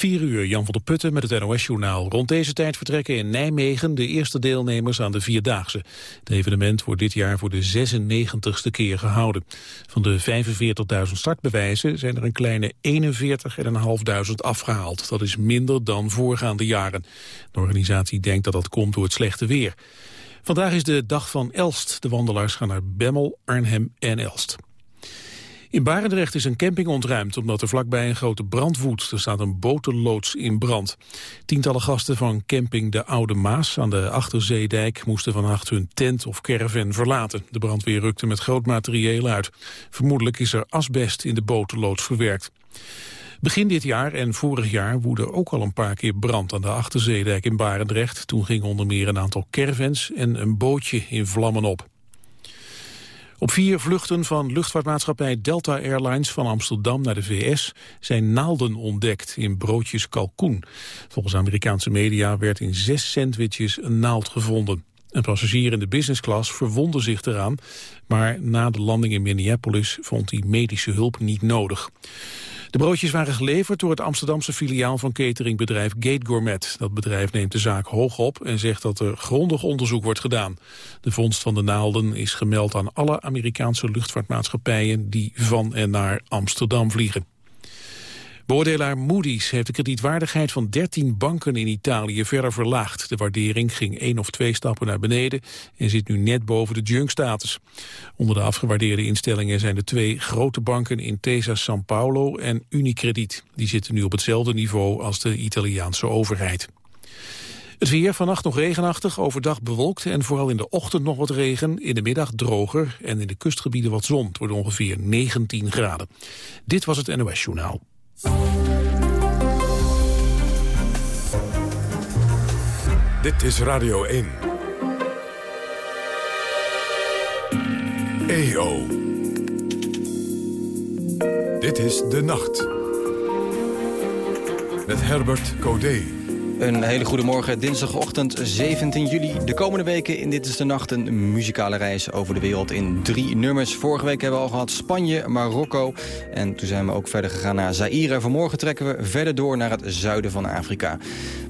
4 uur, Jan van der Putten met het NOS-journaal. Rond deze tijd vertrekken in Nijmegen de eerste deelnemers aan de Vierdaagse. Het evenement wordt dit jaar voor de 96ste keer gehouden. Van de 45.000 startbewijzen zijn er een kleine 41.500 afgehaald. Dat is minder dan voorgaande jaren. De organisatie denkt dat dat komt door het slechte weer. Vandaag is de dag van Elst. De wandelaars gaan naar Bemmel, Arnhem en Elst. In Barendrecht is een camping ontruimd omdat er vlakbij een grote brand woedt. Er staat een botenloods in brand. Tientallen gasten van camping De Oude Maas aan de Achterzeedijk moesten vannacht hun tent of caravan verlaten. De brandweer rukte met groot materieel uit. Vermoedelijk is er asbest in de botenloods verwerkt. Begin dit jaar en vorig jaar woedde ook al een paar keer brand aan de Achterzeedijk in Barendrecht. Toen gingen onder meer een aantal caravans en een bootje in vlammen op. Op vier vluchten van luchtvaartmaatschappij Delta Airlines van Amsterdam naar de VS zijn naalden ontdekt in broodjes kalkoen. Volgens Amerikaanse media werd in zes sandwiches een naald gevonden. Een passagier in de business class verwondde zich eraan, maar na de landing in Minneapolis vond hij medische hulp niet nodig. De broodjes waren geleverd door het Amsterdamse filiaal van cateringbedrijf Gate Gourmet. Dat bedrijf neemt de zaak hoog op en zegt dat er grondig onderzoek wordt gedaan. De vondst van de naalden is gemeld aan alle Amerikaanse luchtvaartmaatschappijen die van en naar Amsterdam vliegen. Beoordelaar Moody's heeft de kredietwaardigheid van 13 banken in Italië verder verlaagd. De waardering ging één of twee stappen naar beneden en zit nu net boven de junk-status. Onder de afgewaardeerde instellingen zijn de twee grote banken Intesa San Paolo en Unicredit. Die zitten nu op hetzelfde niveau als de Italiaanse overheid. Het weer vannacht nog regenachtig, overdag bewolkt en vooral in de ochtend nog wat regen. In de middag droger en in de kustgebieden wat zon. Het wordt ongeveer 19 graden. Dit was het NOS Journaal. Dit is Radio 1. EO. Dit is De Nacht. Met Herbert Codé. Een hele goede morgen, dinsdagochtend 17 juli. De komende weken in Dit is de Nacht een muzikale reis over de wereld in drie nummers. Vorige week hebben we al gehad Spanje, Marokko en toen zijn we ook verder gegaan naar Zaire. Vanmorgen trekken we verder door naar het zuiden van Afrika.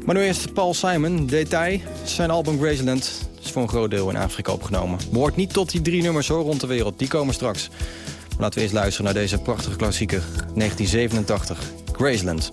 Maar nu eerst Paul Simon, Detail. Zijn album Graceland is voor een groot deel in Afrika opgenomen. Behoort niet tot die drie nummers hoor, rond de wereld, die komen straks. Maar laten we eerst luisteren naar deze prachtige klassieker, 1987, Graceland.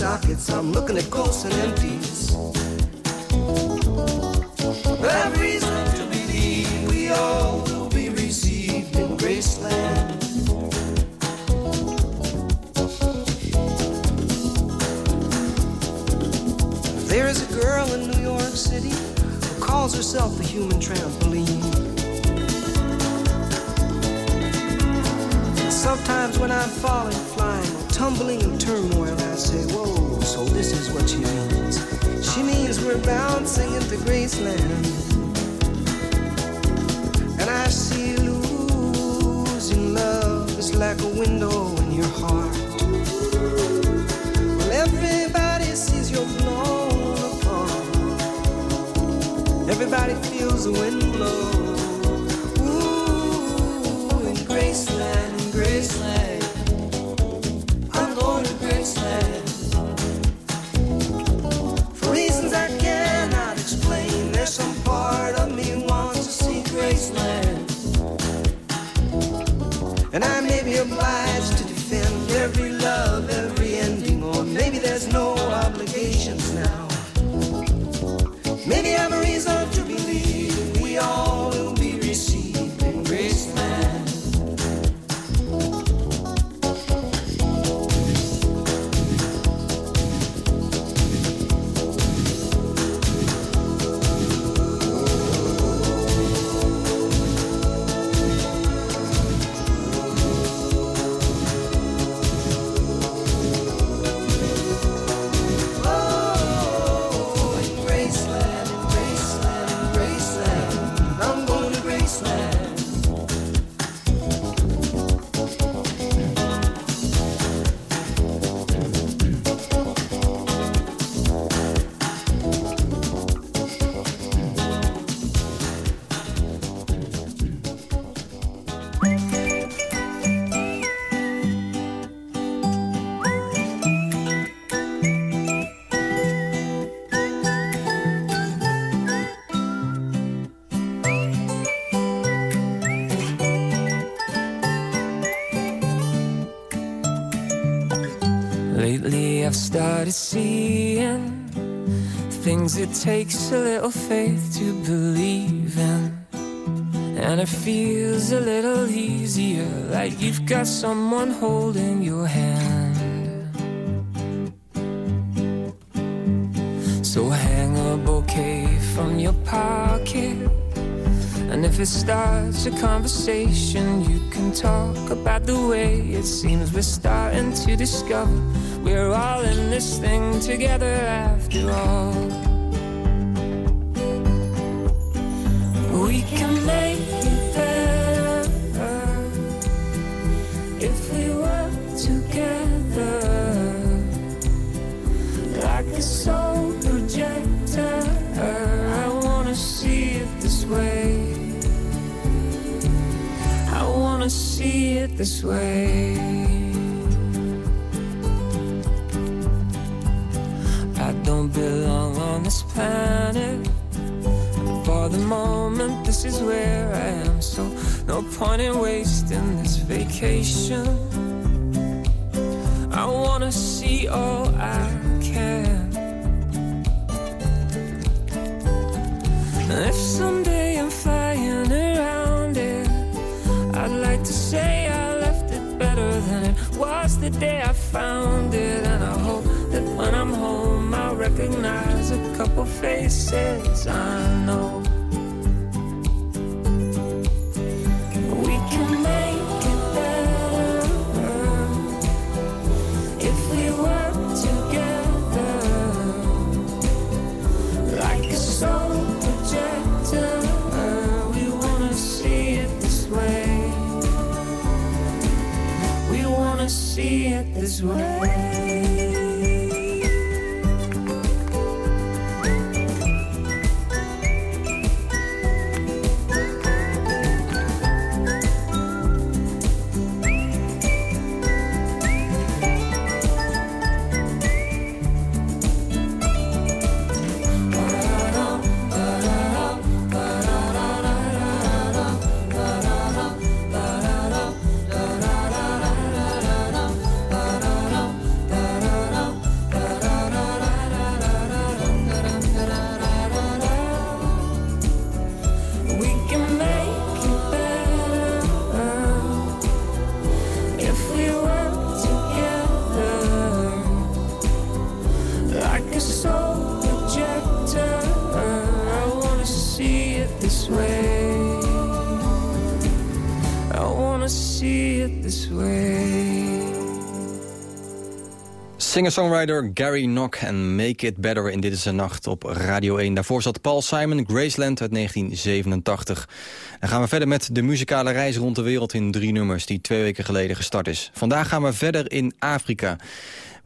Sockets. I'm looking at ghosts and empties. We're bouncing into Graceland. And I see losing love is like a window in your heart. Well, everybody sees you're blown apart. Everybody feels the wind blow. Ooh, in Graceland. Graceland. May Lately, I've started seeing things it takes a little faith to believe in. And it feels a little easier, like you've got someone holding your hand. So hang a bouquet from your pocket. And if it starts a conversation, you can talk about the way it seems we're starting to discover we're all in this thing together after all. We can make see it this way. I don't belong on this planet. For the moment, this is where I am. So, no point in wasting this vacation. I wanna see all I can. If someday say I left it better than it was the day I found it. And I hope that when I'm home, I'll recognize a couple faces I know. We can make see it this way. Singer-songwriter Gary Nock en Make It Better in Dit is de Nacht op Radio 1. Daarvoor zat Paul Simon, Graceland uit 1987. Dan gaan we verder met de muzikale reis rond de wereld in drie nummers... die twee weken geleden gestart is. Vandaag gaan we verder in Afrika.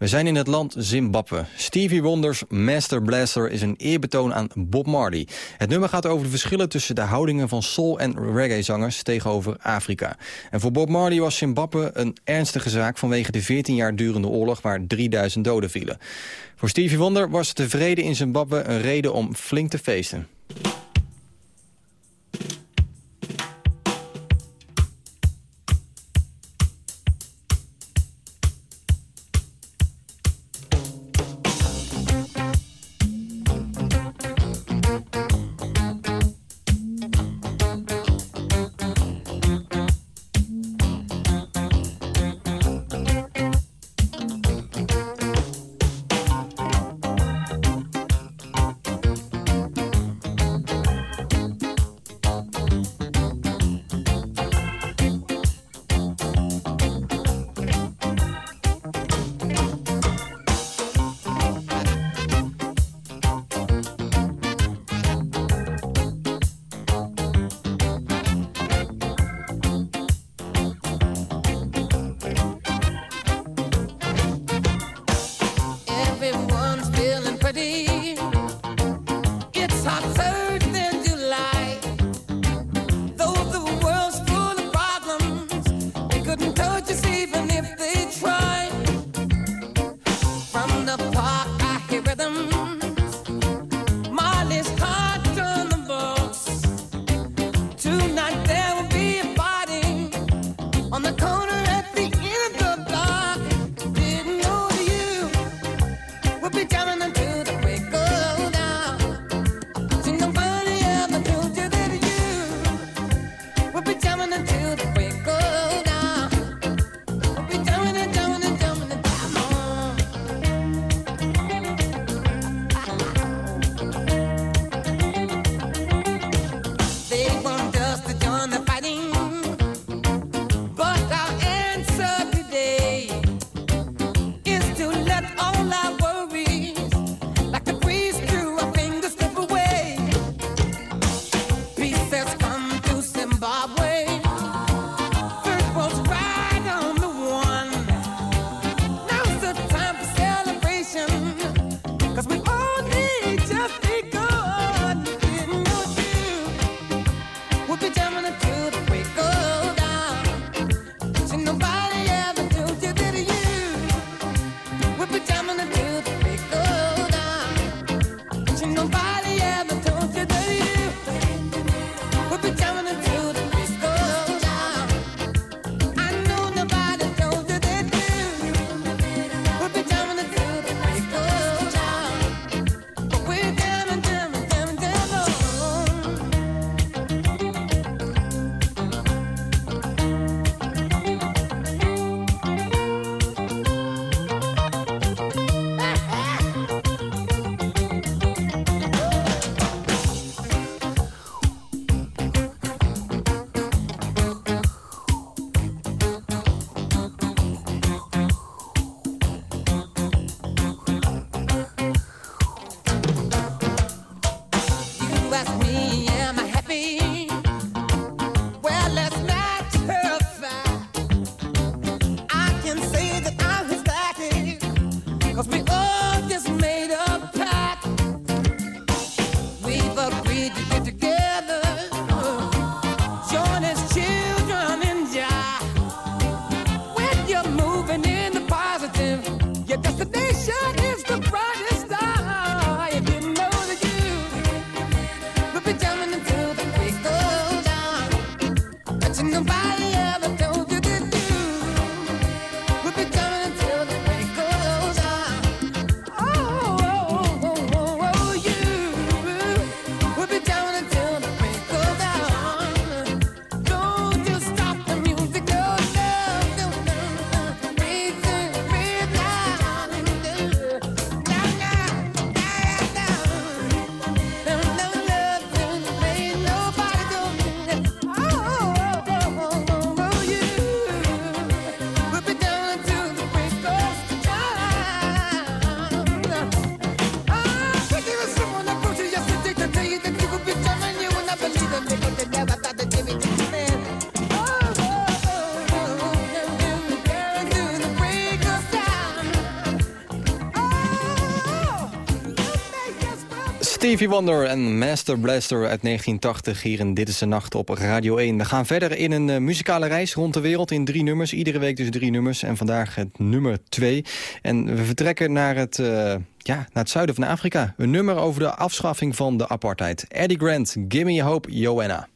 We zijn in het land Zimbabwe. Stevie Wonders Master Blaster is een eerbetoon aan Bob Marley. Het nummer gaat over de verschillen tussen de houdingen van soul- en reggae-zangers tegenover Afrika. En voor Bob Marley was Zimbabwe een ernstige zaak vanwege de 14 jaar durende oorlog waar 3000 doden vielen. Voor Stevie Wonder was de vrede in Zimbabwe een reden om flink te feesten. Stevie Wonder en Master Blaster uit 1980 hier in Dit is de Nacht op Radio 1. We gaan verder in een uh, muzikale reis rond de wereld in drie nummers. Iedere week dus drie nummers en vandaag het nummer twee. En we vertrekken naar het, uh, ja, naar het zuiden van Afrika. Een nummer over de afschaffing van de apartheid. Eddie Grant, Gimme Hope, Joanna.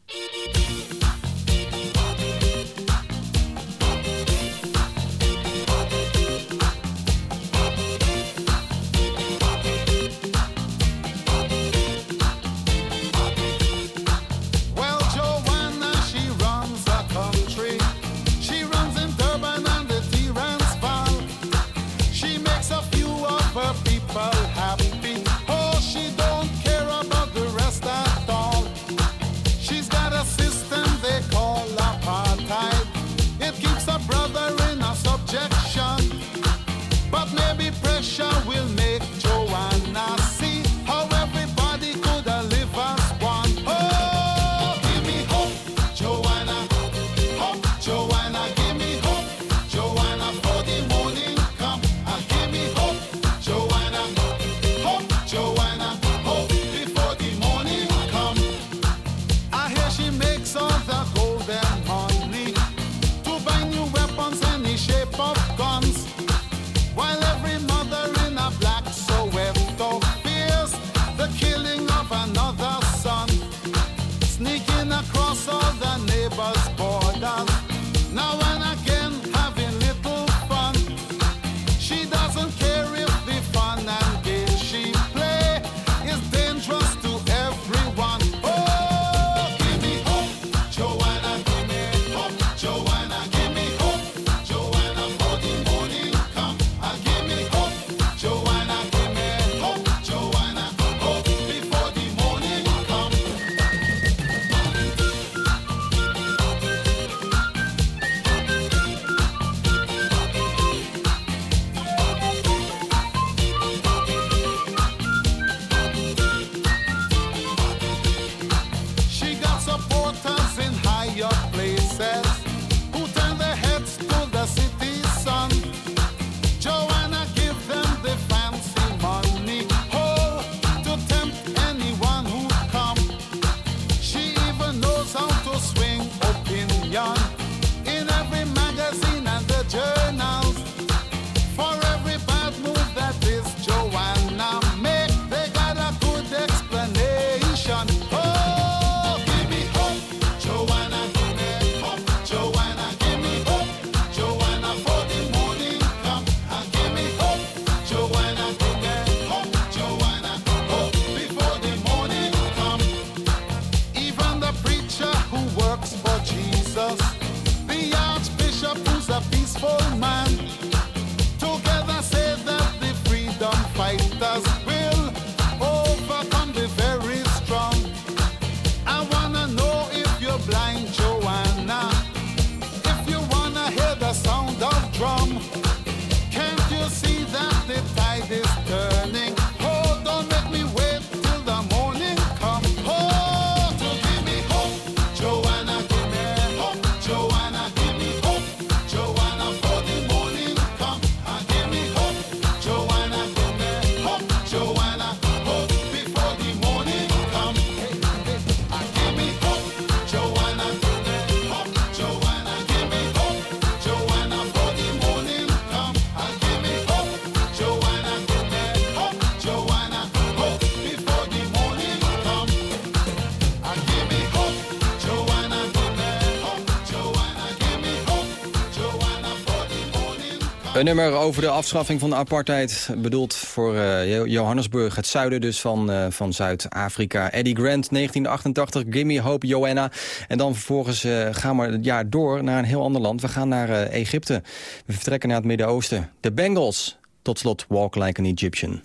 Een nummer over de afschaffing van de apartheid. Bedoeld voor uh, Johannesburg, het zuiden dus van, uh, van Zuid-Afrika. Eddie Grant, 1988, Gimme Hope, Joanna. En dan vervolgens uh, gaan we het jaar door naar een heel ander land. We gaan naar Egypte. We vertrekken naar het Midden-Oosten. De Bengals. Tot slot Walk Like an Egyptian.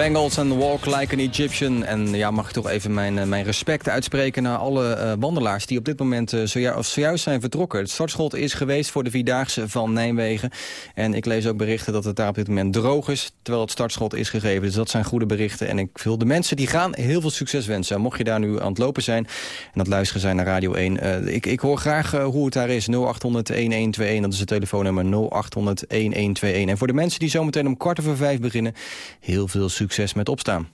Bengals en Walk Like an Egyptian. En ja, mag ik toch even mijn, eh, mijn respect uitspreken naar alle eh, wandelaars... die op dit moment zoju of zojuist zijn vertrokken. Het startschot is geweest voor de Vierdaagse van Nijmegen. En ik lees ook berichten dat het daar op dit moment droog is... terwijl het startschot is gegeven. Dus dat zijn goede berichten. En ik wil de mensen die gaan heel veel succes wensen. Mocht je daar nu aan het lopen zijn en dat luisteren zijn naar Radio 1... ik, ik hoor graag hoe het daar is. 0800-1121, dat is het telefoonnummer 0800-1121. En voor de mensen die zometeen om kwart over vijf beginnen... heel veel succes met opstaan.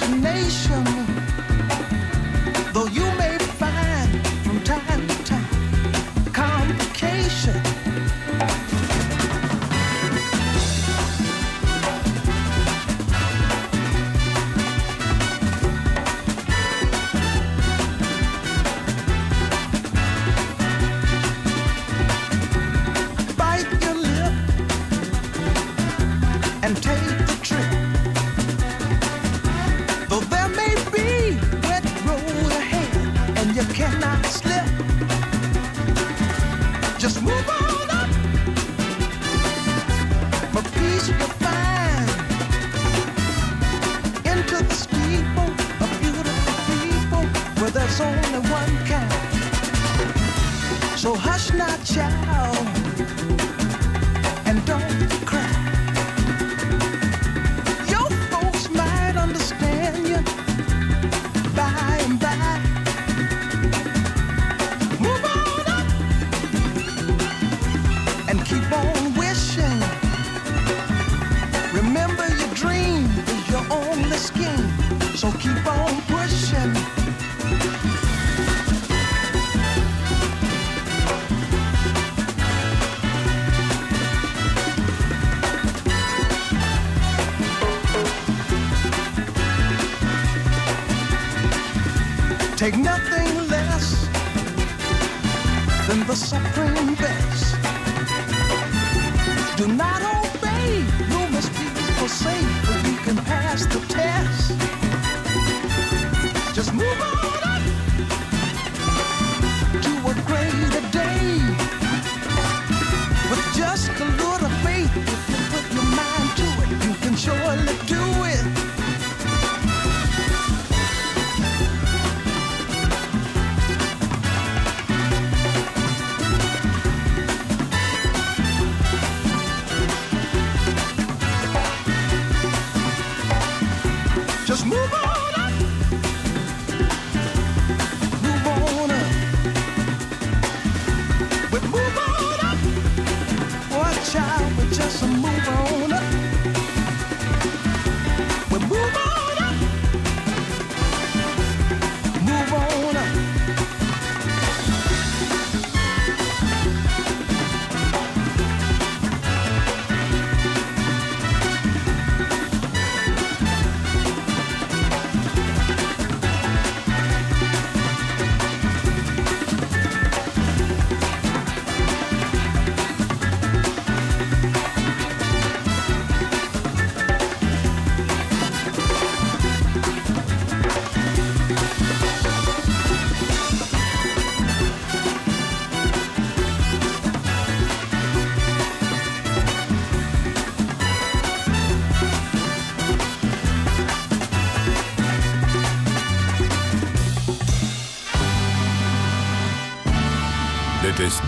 Your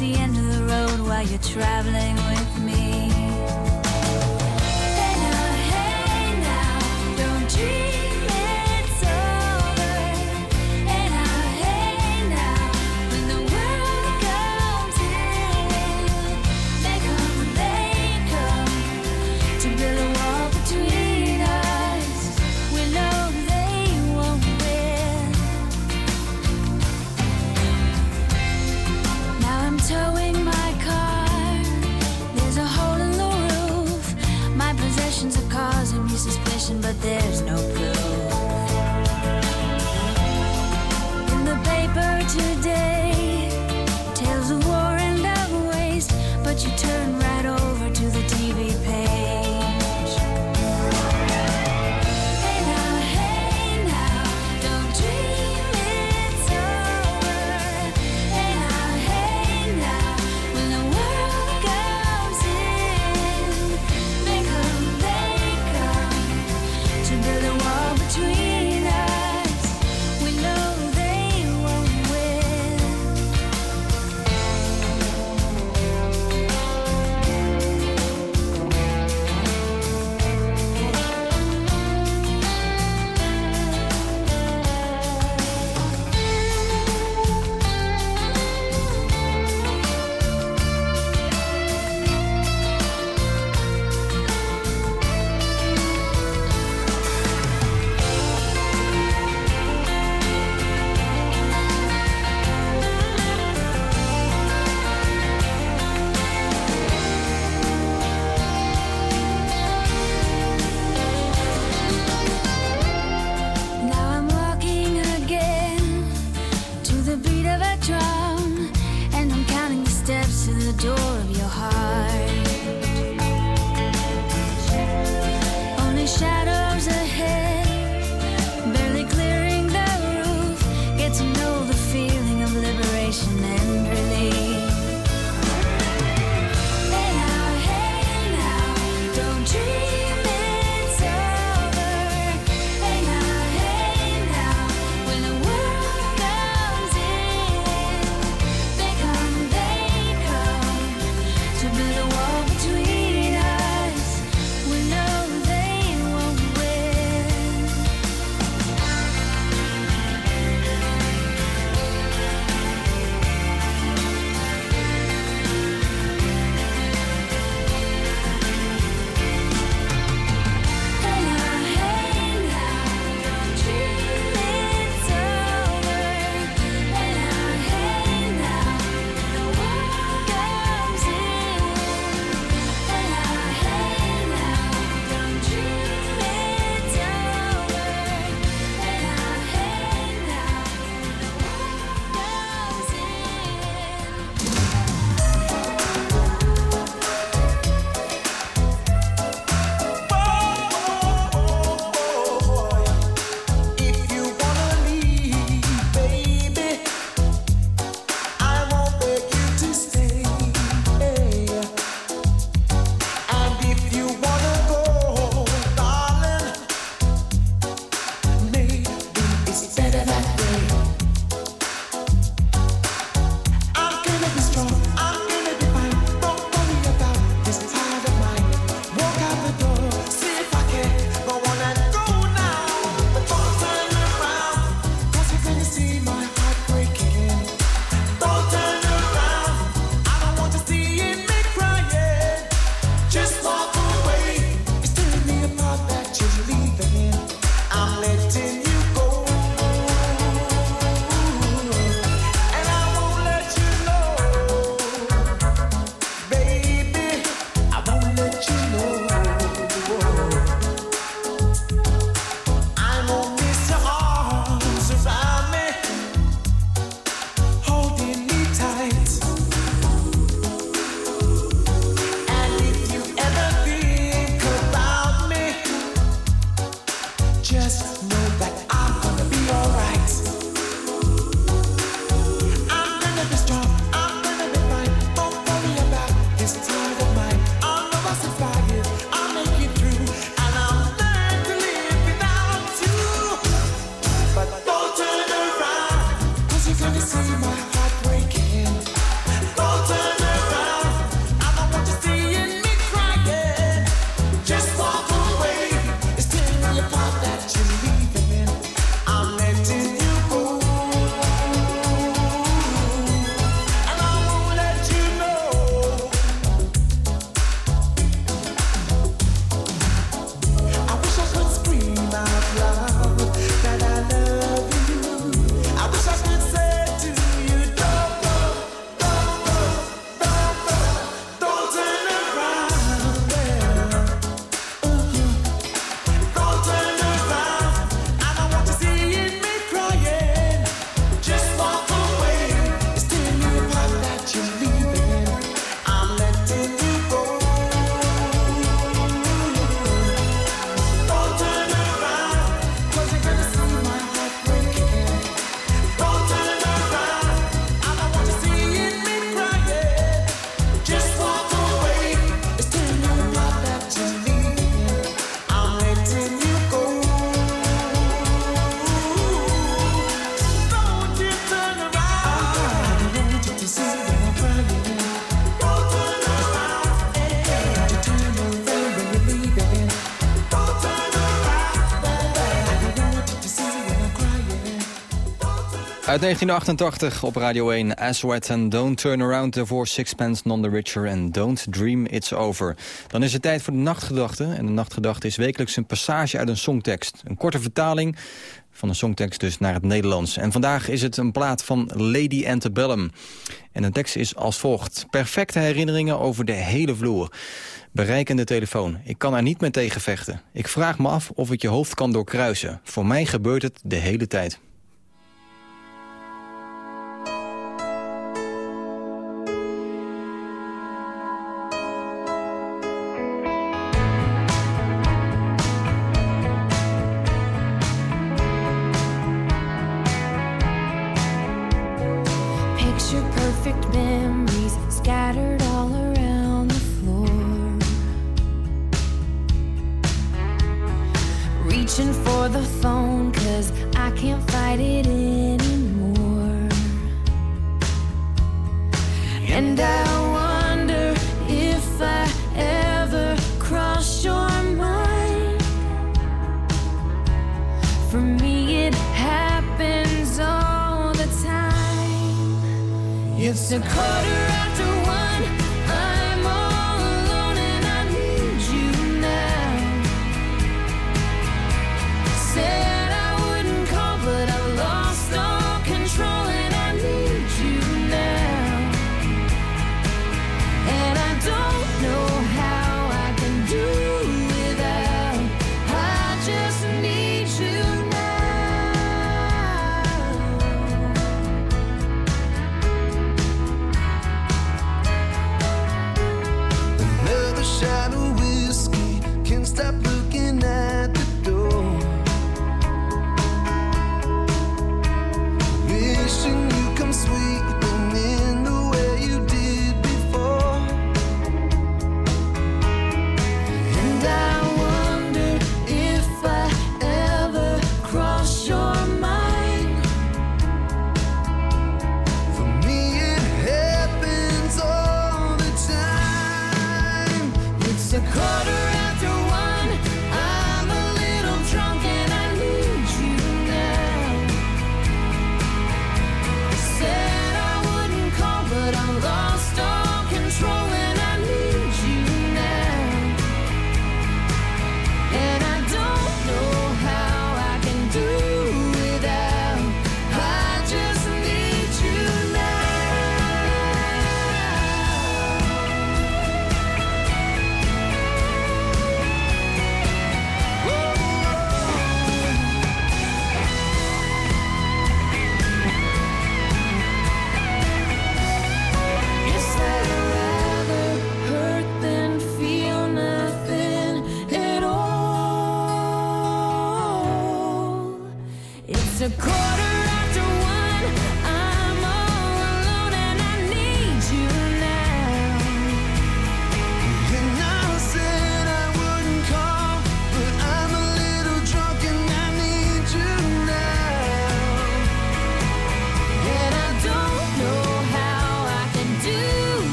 the end of the road while you're traveling Uit 1988 op Radio 1, As Wet and Don't Turn Around... daarvoor Sixpence, Non The Richer and Don't Dream It's Over. Dan is het tijd voor de Nachtgedachte. En de Nachtgedachte is wekelijks een passage uit een songtekst. Een korte vertaling van de songtekst dus naar het Nederlands. En vandaag is het een plaat van Lady Antebellum. En de tekst is als volgt. Perfecte herinneringen over de hele vloer. Bereikende telefoon. Ik kan er niet meer tegen vechten. Ik vraag me af of ik je hoofd kan doorkruisen. Voor mij gebeurt het de hele tijd.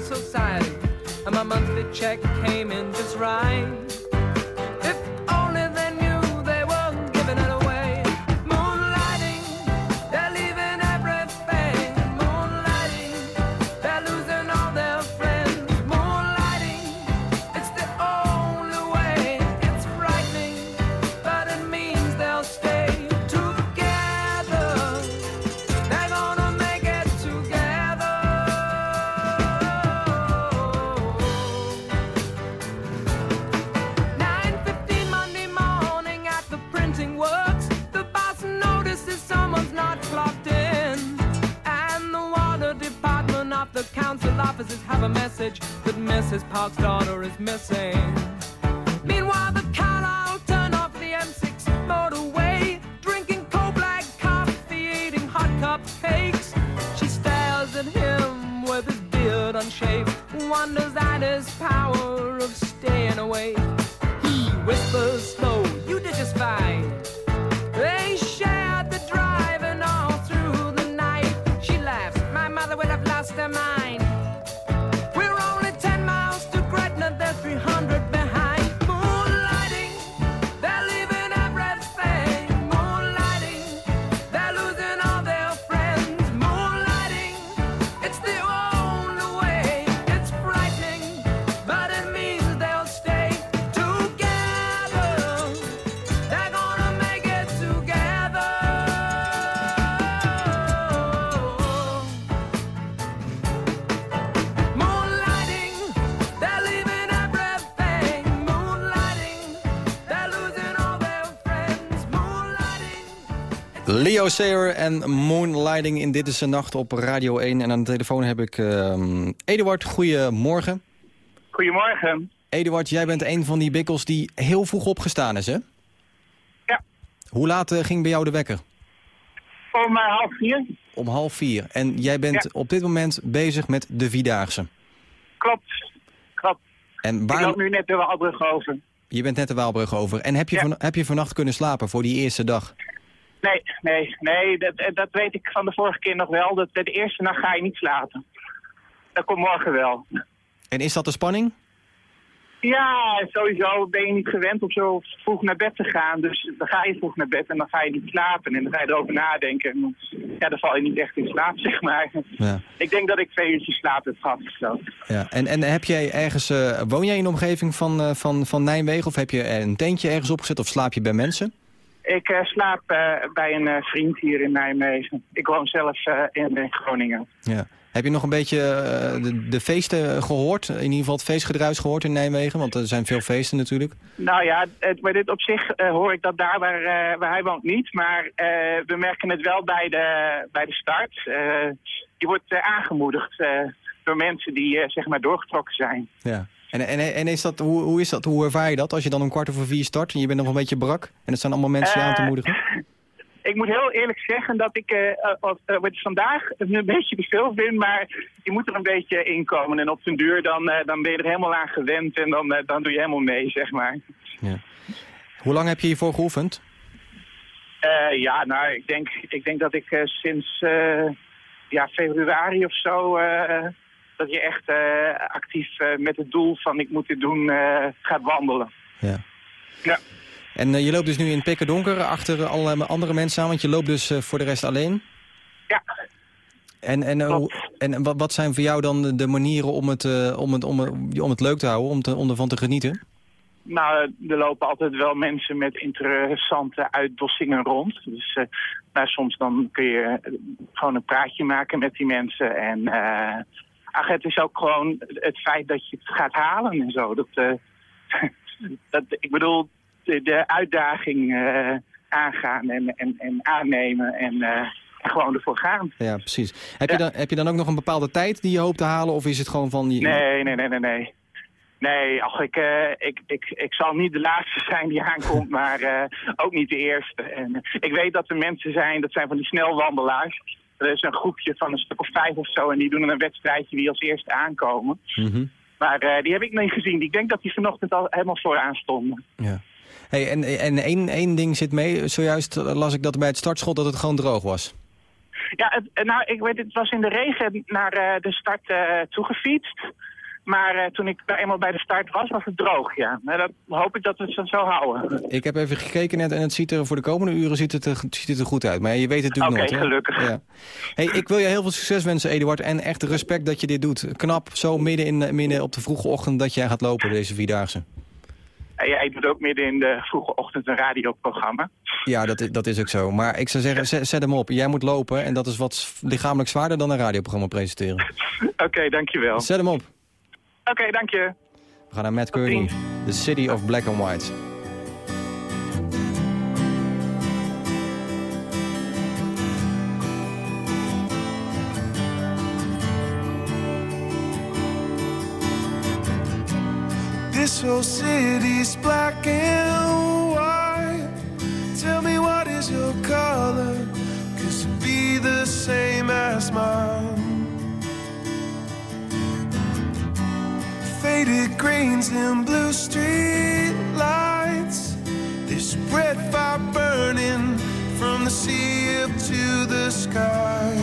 Society, and my monthly check came in just right. Leo Sayer en Moonlighting in Dit is de Nacht op Radio 1. En aan de telefoon heb ik ehm Eduard. Goedemorgen. Goedemorgen. Eduard, jij bent een van die bikkels die heel vroeg opgestaan is, hè? Ja. Hoe laat eh, ging bij jou de wekker? Om uh, half vier. Om half vier. En jij bent Ja. op dit moment bezig met de Vierdaagse. Klopt. Klopt. En Ik waar... loop nu net de Waalbrug over. Je bent net de Waalbrug over. En heb je, Ja. van... heb je vannacht kunnen slapen voor die eerste dag? Nee, nee, nee. Dat, dat weet ik van de vorige keer nog wel. Dat de eerste nacht ga je niet slapen. Dat komt morgen wel. En is dat de spanning? Ja, sowieso ben je niet gewend om zo vroeg naar bed te gaan. Dus dan ga je vroeg naar bed en dan ga je niet slapen. En dan ga je erover nadenken. En Ja, dan val je niet echt in slaap, zeg maar. Ja. Ik denk dat ik twee uurtjes slaap heb gehad. zo. ja. En, en heb jij ergens... eh, woon jij in de omgeving van, eh, van, van Nijmegen? Of heb je een tentje ergens opgezet? Of slaap je bij mensen? Ik eh, slaap eh, bij een eh, vriend hier in Nijmegen. Ik woon zelf in, in Groningen. Ja. Heb je nog een beetje de, de feesten gehoord? In ieder geval het feestgedruis gehoord in Nijmegen? Want er zijn veel feesten natuurlijk. Nou ja, het, bij dit op zich hoor ik dat daar waar, waar hij woont niet. Maar we merken het wel bij de, bij de start. Je wordt aangemoedigd door mensen die zeg maar doorgetrokken zijn. Ja. En, en, en is dat, hoe, hoe is dat? Hoe ervaar je dat als je dan om kwart over vier start en je bent nog een beetje brak? En het zijn allemaal mensen je aan te Eh, moedigen? Ik moet heel eerlijk zeggen dat ik eh, eh, wat vandaag een beetje te veel vind, maar je moet er een beetje in komen. En op den duur dan, dan ben je er helemaal aan gewend en dan, dan doe je helemaal mee, zeg maar. Ja. Hoe lang heb je hiervoor geoefend? Ja, nou, ik denk, ik denk dat ik sinds ja, februari of zo, dat je echt eh, actief eh, met het doel van ik moet dit doen eh, gaat wandelen. Ja. Ja. En je loopt dus nu in pikken donker achter allerlei andere mensen aan, want je loopt dus voor de rest alleen. Ja. En, en, en wat, wat zijn voor jou dan de, manieren om het, om, het, om, het, om het leuk te houden, om, te, om ervan te genieten? Nou, er lopen altijd wel mensen met interessante uitdossingen rond. Dus nou, soms dan kun je gewoon een praatje maken met die mensen. En ach, het is ook gewoon het feit dat je het gaat halen en zo. Dat, eh, dat, ik bedoel, de, de uitdaging eh, aangaan en, en, en aannemen en, eh, en gewoon ervoor gaan. Ja, precies. Heb, Ja. je dan, heb je dan ook nog een bepaalde tijd die je hoopt te halen? Of is het gewoon van... Je, Nee, nee, nee, nee, nee. Nee, ach, ik, ik, ik, ik zal niet de laatste zijn die aankomt, maar ook niet de eerste. En, ik weet dat er mensen zijn, dat zijn van die snelwandelaars. Er is een groepje van een stuk of vijf of zo en die doen een wedstrijdje wie als eerste aankomen. Mhm. Maar eh, die heb ik niet gezien. Ik denk dat die vanochtend al helemaal vooraan stonden. Ja. Hey, en en één, één ding zit mee. Zojuist las ik dat bij het startschot dat het gewoon droog was. Ja, het, eh, nou, ik weet, het was in de regen naar eh, de start eh, toegefietst. Maar eh, toen ik daar eenmaal bij de start was, was het droog, ja. Maar dat hoop ik dat we het zo houden. Ik heb even gekeken net en het ziet er voor de komende uren ziet het er, ziet het er goed uit. Maar je weet het natuurlijk Oké, nooit. hè? gelukkig. Ja. Hey, ik wil je heel veel succes wensen, Eduard. En echt respect dat je dit doet. Knap, zo midden, in, midden op de vroege ochtend dat jij gaat lopen deze Vierdaagse. En jij doet ook midden in de vroege ochtend een radioprogramma. Ja, dat, is- dat is ook zo. Maar ik zou zeggen, zet, zet hem op. Jij moet lopen en dat is wat lichamelijk zwaarder dan een radioprogramma presenteren. Oké, dankjewel. Oké, Zet hem op. dank je. We gaan naar Matt Kearney. The City of Black and White. This whole city's black and white. Faded greens and blue street lights. This red fire burning from the sea up to the sky.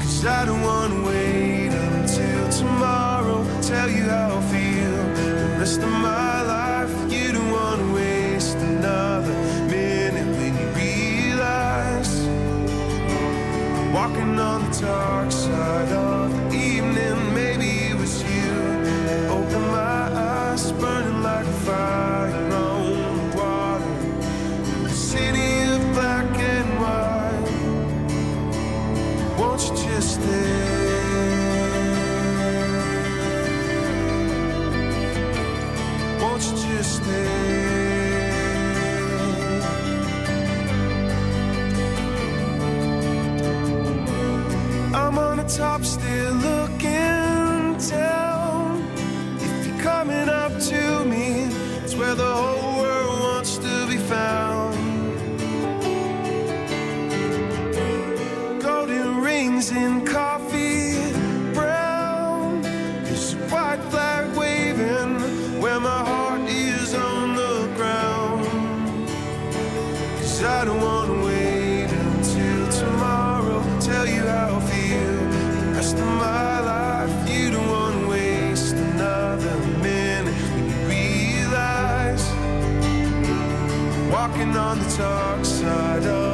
Cause I don't wanna wait until tomorrow. Tell you how I feel the rest of my life. The dark side of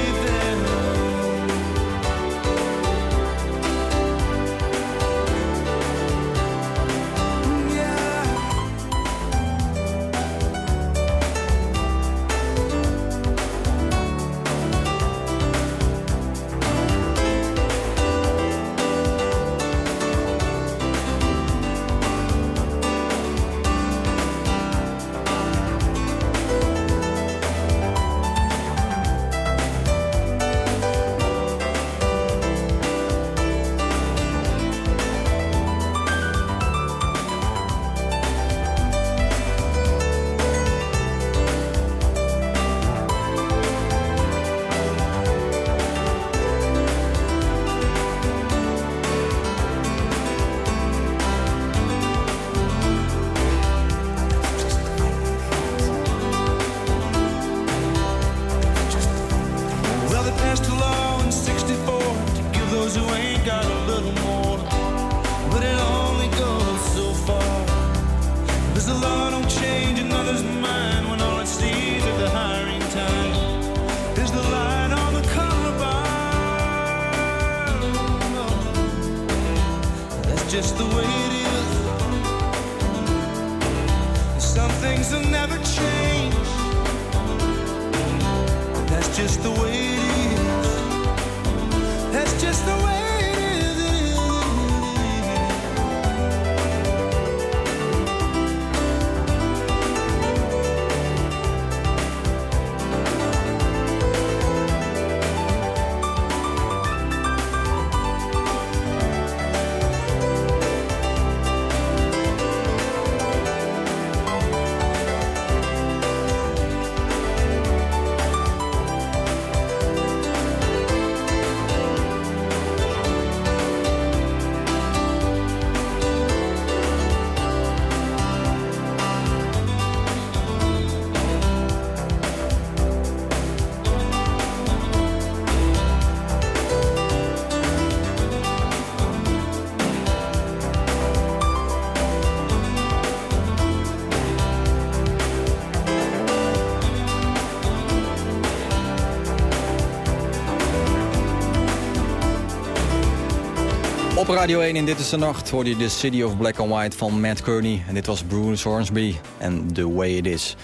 Radio 1 in Dit is de Nacht hoorde je de City of Black and White van Matt Kearney. En dit was Bruce Hornsby en The Way It Is.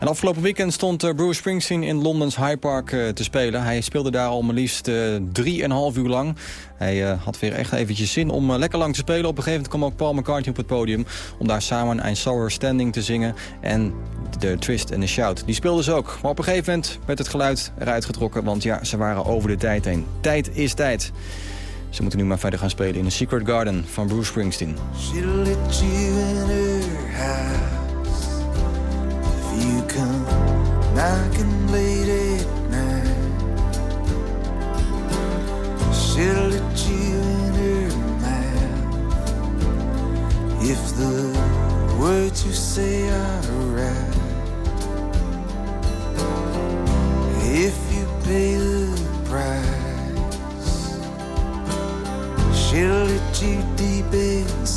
En afgelopen weekend stond eh, Bruce Springsteen in Londens Hyde Park eh, te spelen. Hij speelde daar al maar liefst eh, drieënhalf uur lang. Hij eh, had weer echt eventjes zin om eh, lekker lang te spelen. Op een gegeven moment kwam ook Paul McCartney op het podium... om daar samen een Sour Standing te zingen en de Twist en de Shout. Die speelden ze ook. Maar op een gegeven moment werd het geluid eruit getrokken... want ja, ze waren over de tijd heen. Tijd is tijd. Ze moeten nu maar verder gaan spelen in The Secret Garden van Bruce Springsteen. She'll let you in her mouth if the words you say are right.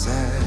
sad.